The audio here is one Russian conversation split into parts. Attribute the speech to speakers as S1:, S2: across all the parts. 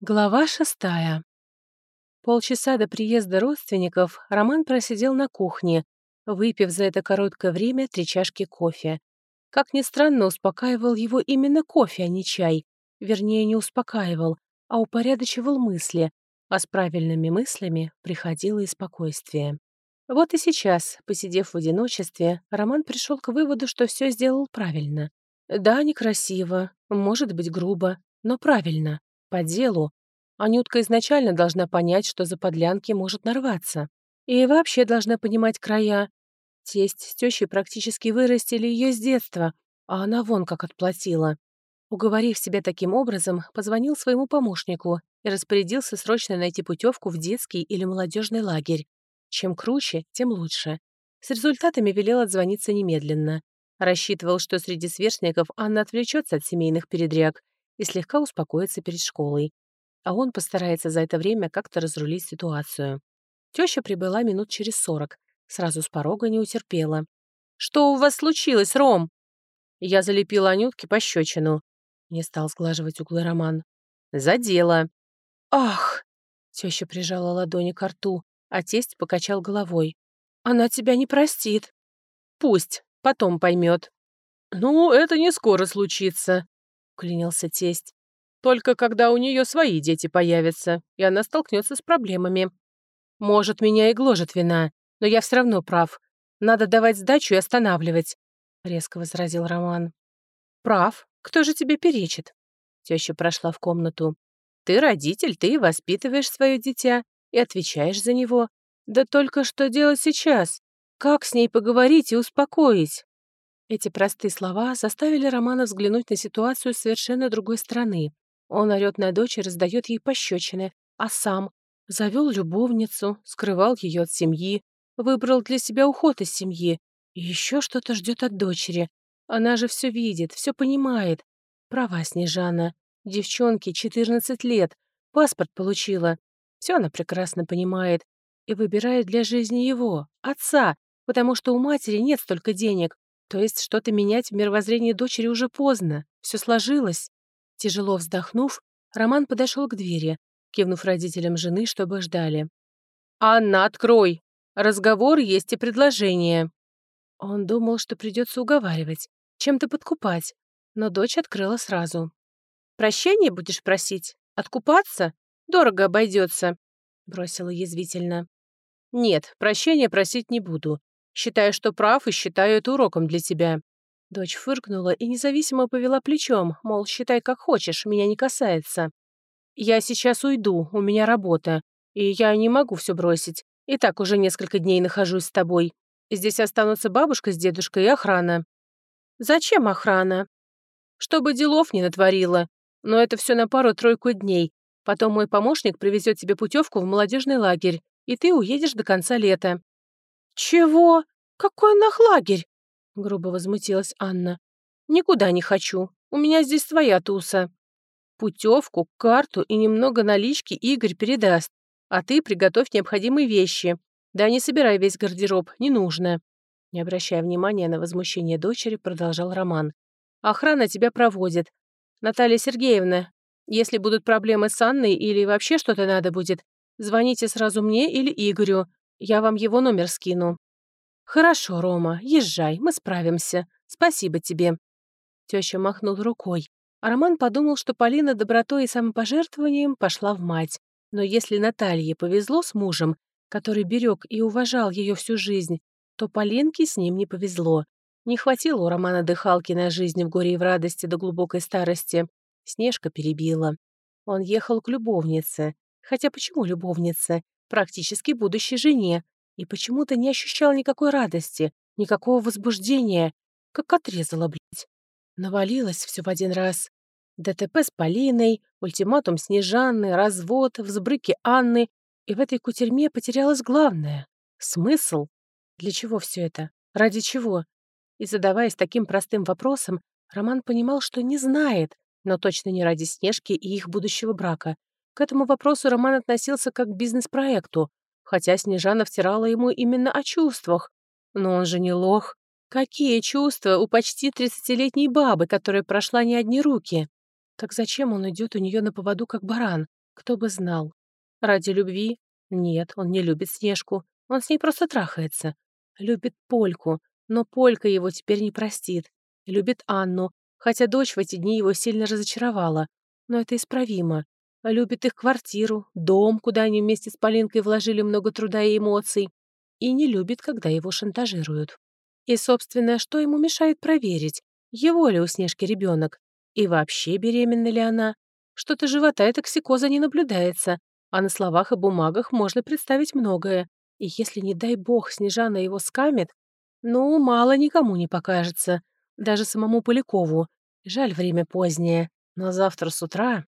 S1: Глава шестая. Полчаса до приезда родственников Роман просидел на кухне, выпив за это короткое время три чашки кофе. Как ни странно, успокаивал его именно кофе, а не чай. Вернее, не успокаивал, а упорядочивал мысли, а с правильными мыслями приходило и спокойствие. Вот и сейчас, посидев в одиночестве, Роман пришел к выводу, что все сделал правильно. Да, некрасиво, может быть, грубо, но правильно. По делу. Анютка изначально должна понять, что за подлянки может нарваться. И вообще должна понимать края. Тесть с тещей практически вырастили ее с детства, а она вон как отплатила. Уговорив себя таким образом, позвонил своему помощнику и распорядился срочно найти путевку в детский или молодежный лагерь. Чем круче, тем лучше. С результатами велел отзвониться немедленно. Рассчитывал, что среди сверстников Анна отвлечется от семейных передряг и слегка успокоится перед школой. А он постарается за это время как-то разрулить ситуацию. Теща прибыла минут через сорок, сразу с порога не утерпела. «Что у вас случилось, Ром?» Я залепила Анютке пощечину. Не стал сглаживать углы Роман. «За дело!» «Ах!» Теща прижала ладони к рту, а тесть покачал головой. «Она тебя не простит». «Пусть, потом поймет». «Ну, это не скоро случится», клянился тесть. «Только когда у нее свои дети появятся, и она столкнется с проблемами. Может, меня и гложет вина, но я все равно прав. Надо давать сдачу и останавливать», — резко возразил Роман. «Прав. Кто же тебе перечит?» Теща прошла в комнату. «Ты родитель, ты воспитываешь свое дитя и отвечаешь за него. Да только что делать сейчас? Как с ней поговорить и успокоить?» Эти простые слова заставили Романа взглянуть на ситуацию с совершенно другой стороны. Он орёт на дочь и раздает ей пощечины, а сам завел любовницу, скрывал ее от семьи, выбрал для себя уход из семьи и еще что-то ждет от дочери. Она же все видит, все понимает. Права Снежана. Девчонке 14 лет, паспорт получила. Все она прекрасно понимает и выбирает для жизни его, отца, потому что у матери нет столько денег, то есть что-то менять в мировоззрении дочери уже поздно. Все сложилось. Тяжело вздохнув, Роман подошел к двери, кивнув родителям жены, чтобы ждали. «Анна, открой! Разговор есть и предложение!» Он думал, что придется уговаривать, чем-то подкупать, но дочь открыла сразу. «Прощение будешь просить? Откупаться? Дорого обойдется», — бросила язвительно. «Нет, прощения просить не буду. Считаю, что прав, и считаю это уроком для тебя». Дочь фыркнула и независимо повела плечом, мол, считай как хочешь, меня не касается. «Я сейчас уйду, у меня работа, и я не могу все бросить. И так уже несколько дней нахожусь с тобой. Здесь останутся бабушка с дедушкой и охрана». «Зачем охрана?» «Чтобы делов не натворила. Но это все на пару-тройку дней. Потом мой помощник привезет тебе путевку в молодежный лагерь, и ты уедешь до конца лета. «Чего? Какой нахлагерь?» — грубо возмутилась Анна. «Никуда не хочу. У меня здесь твоя туса. Путевку, карту и немного налички Игорь передаст, а ты приготовь необходимые вещи. Да не собирай весь гардероб, не нужно». Не обращая внимания на возмущение дочери, продолжал Роман. «Охрана тебя проводит. Наталья Сергеевна, если будут проблемы с Анной или вообще что-то надо будет, звоните сразу мне или Игорю. Я вам его номер скину». «Хорошо, Рома, езжай, мы справимся. Спасибо тебе». Теща махнул рукой. А Роман подумал, что Полина добротой и самопожертвованием пошла в мать. Но если Наталье повезло с мужем, который берег и уважал ее всю жизнь, то Полинке с ним не повезло. Не хватило у Романа дыхалки на жизнь в горе и в радости до глубокой старости. Снежка перебила. Он ехал к любовнице. Хотя почему любовнице? Практически будущей жене, и почему-то не ощущал никакой радости, никакого возбуждения, как отрезала, блядь. Навалилось все в один раз. ДТП с Полиной, ультиматум Снежанны, развод, взбрыки Анны, и в этой кутерьме потерялось главное — смысл. Для чего все это? Ради чего? И задаваясь таким простым вопросом, Роман понимал, что не знает, но точно не ради Снежки и их будущего брака. К этому вопросу Роман относился как к бизнес-проекту, хотя Снежана втирала ему именно о чувствах. Но он же не лох. Какие чувства у почти тридцатилетней бабы, которая прошла не одни руки? Так зачем он идет у нее на поводу, как баран? Кто бы знал. Ради любви? Нет, он не любит Снежку. Он с ней просто трахается. Любит Польку, но Полька его теперь не простит. Любит Анну, хотя дочь в эти дни его сильно разочаровала. Но это исправимо. Любит их квартиру, дом, куда они вместе с Полинкой вложили много труда и эмоций. И не любит, когда его шантажируют. И, собственно, что ему мешает проверить, его ли у Снежки ребенок? И вообще беременна ли она? Что-то живота и токсикоза не наблюдается, а на словах и бумагах можно представить многое. И если, не дай бог, Снежана его скамет, ну, мало никому не покажется. Даже самому Полякову. Жаль, время позднее. Но завтра с утра...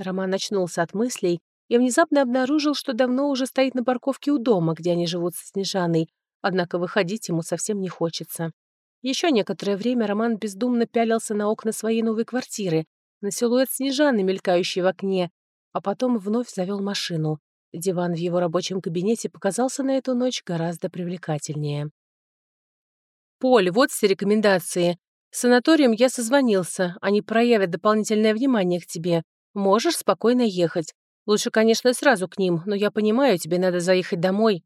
S1: Роман очнулся от мыслей и внезапно обнаружил, что давно уже стоит на парковке у дома, где они живут со Снежаной, однако выходить ему совсем не хочется. Еще некоторое время Роман бездумно пялился на окна своей новой квартиры, на силуэт Снежаны, мелькающий в окне, а потом вновь завел машину. Диван в его рабочем кабинете показался на эту ночь гораздо привлекательнее. «Поль, вот все рекомендации. С санаторием я созвонился. Они проявят дополнительное внимание к тебе. Можешь спокойно ехать. Лучше, конечно, сразу к ним, но я понимаю, тебе надо заехать домой».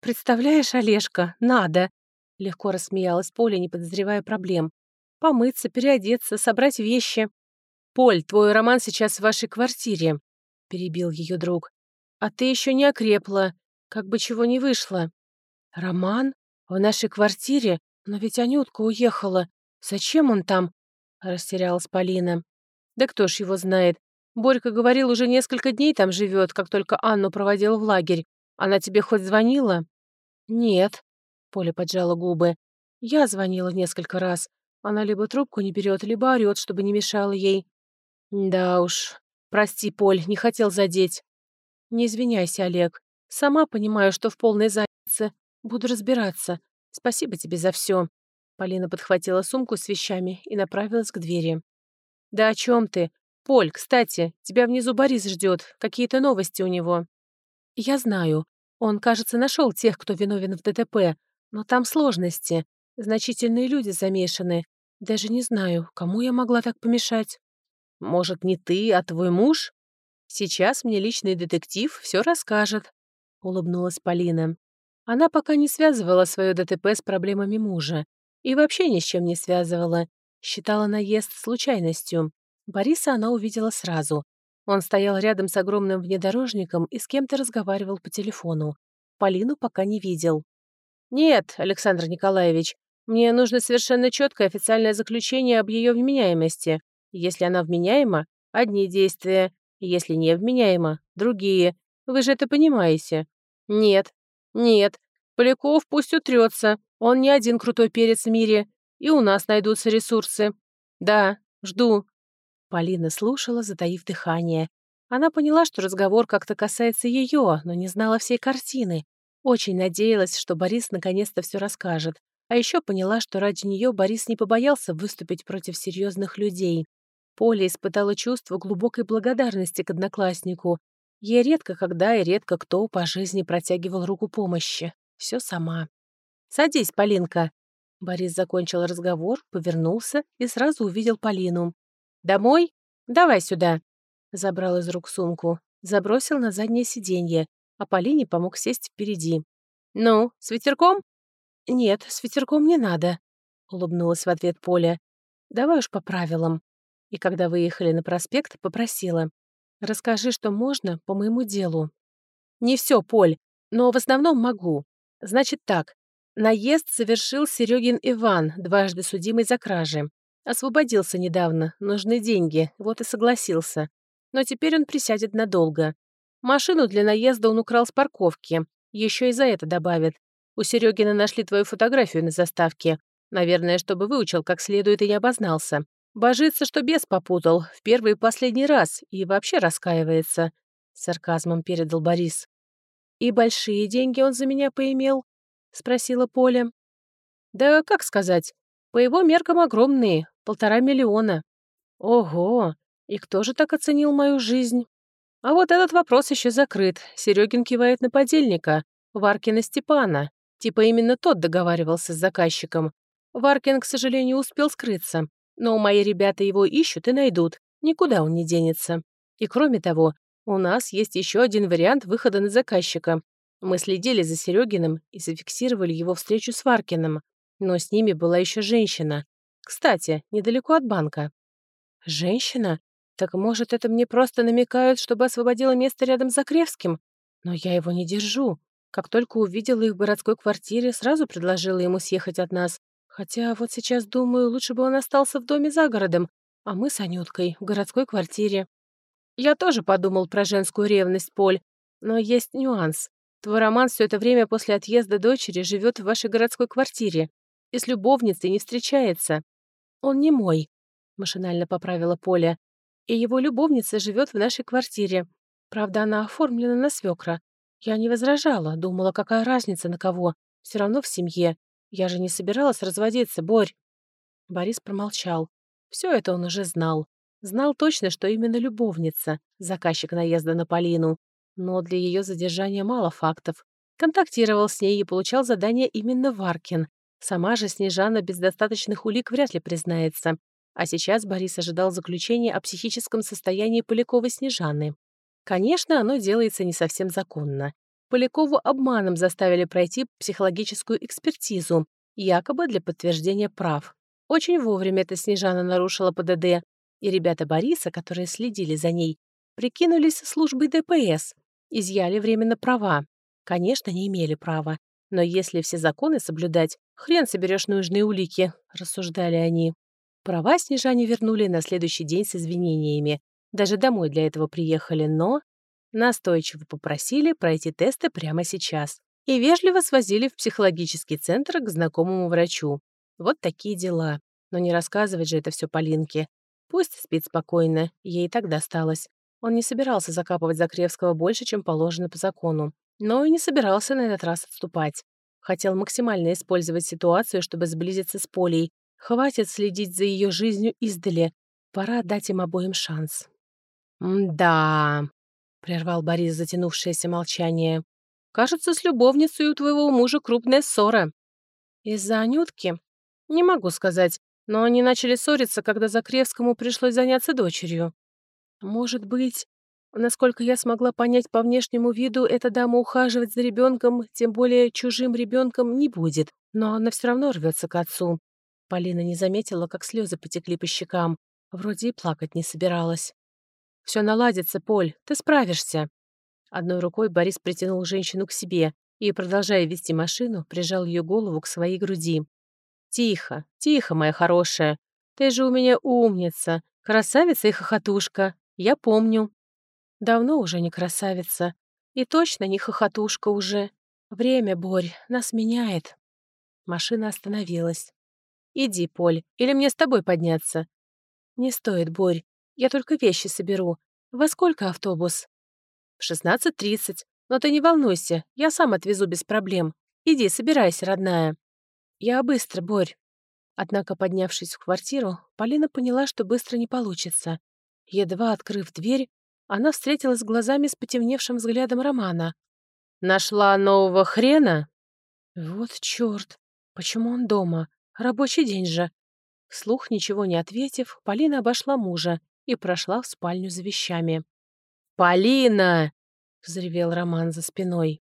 S1: «Представляешь, Олежка, надо!» Легко рассмеялась Поля, не подозревая проблем. «Помыться, переодеться, собрать вещи». «Поль, твой роман сейчас в вашей квартире», — перебил ее друг. «А ты еще не окрепла, как бы чего не вышло». «Роман? В нашей квартире? «Но ведь Анютка уехала. Зачем он там?» — растерялась Полина. «Да кто ж его знает. Борька говорил, уже несколько дней там живет, как только Анну проводил в лагерь. Она тебе хоть звонила?» «Нет», — Поля поджала губы. «Я звонила несколько раз. Она либо трубку не берет, либо орёт, чтобы не мешала ей». «Да уж. Прости, Поль, не хотел задеть». «Не извиняйся, Олег. Сама понимаю, что в полной заднице. Буду разбираться. Спасибо тебе за все. Полина подхватила сумку с вещами и направилась к двери. «Да о чем ты? Поль, кстати, тебя внизу Борис ждет. Какие-то новости у него». «Я знаю. Он, кажется, нашел тех, кто виновен в ДТП. Но там сложности. Значительные люди замешаны. Даже не знаю, кому я могла так помешать». «Может, не ты, а твой муж? Сейчас мне личный детектив все расскажет», — улыбнулась Полина. Она пока не связывала свое ДТП с проблемами мужа. И вообще ни с чем не связывала. Считала наезд случайностью. Бориса она увидела сразу. Он стоял рядом с огромным внедорожником и с кем-то разговаривал по телефону. Полину пока не видел. «Нет, Александр Николаевич, мне нужно совершенно четкое официальное заключение об ее вменяемости. Если она вменяема, одни действия. Если не вменяема, другие. Вы же это понимаете?» «Нет, нет, Поляков пусть утрется. Он не один крутой перец в мире. И у нас найдутся ресурсы. Да, жду. Полина слушала, затаив дыхание. Она поняла, что разговор как-то касается ее, но не знала всей картины. Очень надеялась, что Борис наконец-то все расскажет. А еще поняла, что ради нее Борис не побоялся выступить против серьезных людей. Поля испытала чувство глубокой благодарности к однокласснику, Ей редко когда и редко кто по жизни протягивал руку помощи. Все сама. «Садись, Полинка». Борис закончил разговор, повернулся и сразу увидел Полину. «Домой? Давай сюда». Забрал из рук сумку, забросил на заднее сиденье, а Полине помог сесть впереди. «Ну, с ветерком?» «Нет, с ветерком не надо», — улыбнулась в ответ Поля. «Давай уж по правилам». И когда выехали на проспект, попросила. Расскажи, что можно по моему делу. Не все, Поль, но в основном могу. Значит так. Наезд совершил Серегин Иван, дважды судимый за кражи. Освободился недавно, нужны деньги, вот и согласился. Но теперь он присядет надолго. Машину для наезда он украл с парковки. Еще и за это добавит. У Серегина нашли твою фотографию на заставке. Наверное, чтобы выучил как следует и не обознался. Божится, что бес попутал в первый и последний раз и вообще раскаивается», — сарказмом передал Борис. «И большие деньги он за меня поимел?» — спросила Поля. «Да как сказать, по его меркам огромные, полтора миллиона». «Ого! И кто же так оценил мою жизнь?» «А вот этот вопрос еще закрыт. Серегин кивает на подельника, Варкина Степана. Типа именно тот договаривался с заказчиком. Варкин, к сожалению, успел скрыться. Но мои ребята его ищут и найдут. Никуда он не денется. И кроме того, У нас есть еще один вариант выхода на заказчика. Мы следили за Серегиным и зафиксировали его встречу с Варкиным. Но с ними была еще женщина. Кстати, недалеко от банка. Женщина? Так может, это мне просто намекают, чтобы освободила место рядом с Закревским? Но я его не держу. Как только увидела их в городской квартире, сразу предложила ему съехать от нас. Хотя вот сейчас думаю, лучше бы он остался в доме за городом, а мы с Анюткой в городской квартире. Я тоже подумал про женскую ревность, Поль, но есть нюанс. Твой Роман все это время после отъезда дочери живет в вашей городской квартире и с любовницей не встречается. Он не мой, машинально поправила Поля. И его любовница живет в нашей квартире. Правда, она оформлена на свекра. Я не возражала, думала, какая разница на кого. Все равно в семье. Я же не собиралась разводиться, Борь. Борис промолчал. Все это он уже знал. Знал точно, что именно любовница, заказчик наезда на Полину. Но для ее задержания мало фактов. Контактировал с ней и получал задание именно Варкин. Сама же Снежана без достаточных улик вряд ли признается. А сейчас Борис ожидал заключения о психическом состоянии Поляковой Снежаны. Конечно, оно делается не совсем законно. Полякову обманом заставили пройти психологическую экспертизу, якобы для подтверждения прав. Очень вовремя эта Снежана нарушила ПДД, и ребята Бориса, которые следили за ней, прикинулись службой ДПС, изъяли временно права. Конечно, не имели права, но если все законы соблюдать, хрен соберешь нужные улики, рассуждали они. Права Снежане вернули на следующий день с извинениями, даже домой для этого приехали, но настойчиво попросили пройти тесты прямо сейчас и вежливо свозили в психологический центр к знакомому врачу. Вот такие дела. Но не рассказывать же это все Полинке. Пусть спит спокойно, ей так досталось. Он не собирался закапывать Закревского больше, чем положено по закону. Но и не собирался на этот раз отступать. Хотел максимально использовать ситуацию, чтобы сблизиться с Полей. Хватит следить за ее жизнью издали. Пора дать им обоим шанс. «Да», — прервал Борис затянувшееся молчание. «Кажется, с любовницей у твоего мужа крупная ссора». «Из-за Анютки?» «Не могу сказать, но они начали ссориться, когда Закревскому пришлось заняться дочерью». «Может быть, насколько я смогла понять по внешнему виду, эта дама ухаживать за ребенком, тем более чужим ребенком, не будет, но она все равно рвется к отцу». Полина не заметила, как слезы потекли по щекам. Вроде и плакать не собиралась. Все наладится, Поль, ты справишься». Одной рукой Борис притянул женщину к себе и, продолжая вести машину, прижал ее голову к своей груди. «Тихо, тихо, моя хорошая. Ты же у меня умница, красавица и хохотушка. Я помню». «Давно уже не красавица. И точно не хохотушка уже. Время, Борь, нас меняет». Машина остановилась. «Иди, Поль, или мне с тобой подняться?» «Не стоит, Борь. Я только вещи соберу. Во сколько автобус?» «В шестнадцать тридцать. Но ты не волнуйся, я сам отвезу без проблем. Иди, собирайся, родная». «Я быстро, Борь». Однако, поднявшись в квартиру, Полина поняла, что быстро не получится. Едва открыв дверь, она встретилась глазами с потемневшим взглядом Романа. «Нашла нового хрена?» «Вот чёрт! Почему он дома? Рабочий день же!» Вслух ничего не ответив, Полина обошла мужа и прошла в спальню за вещами. «Полина!» — взревел Роман за спиной.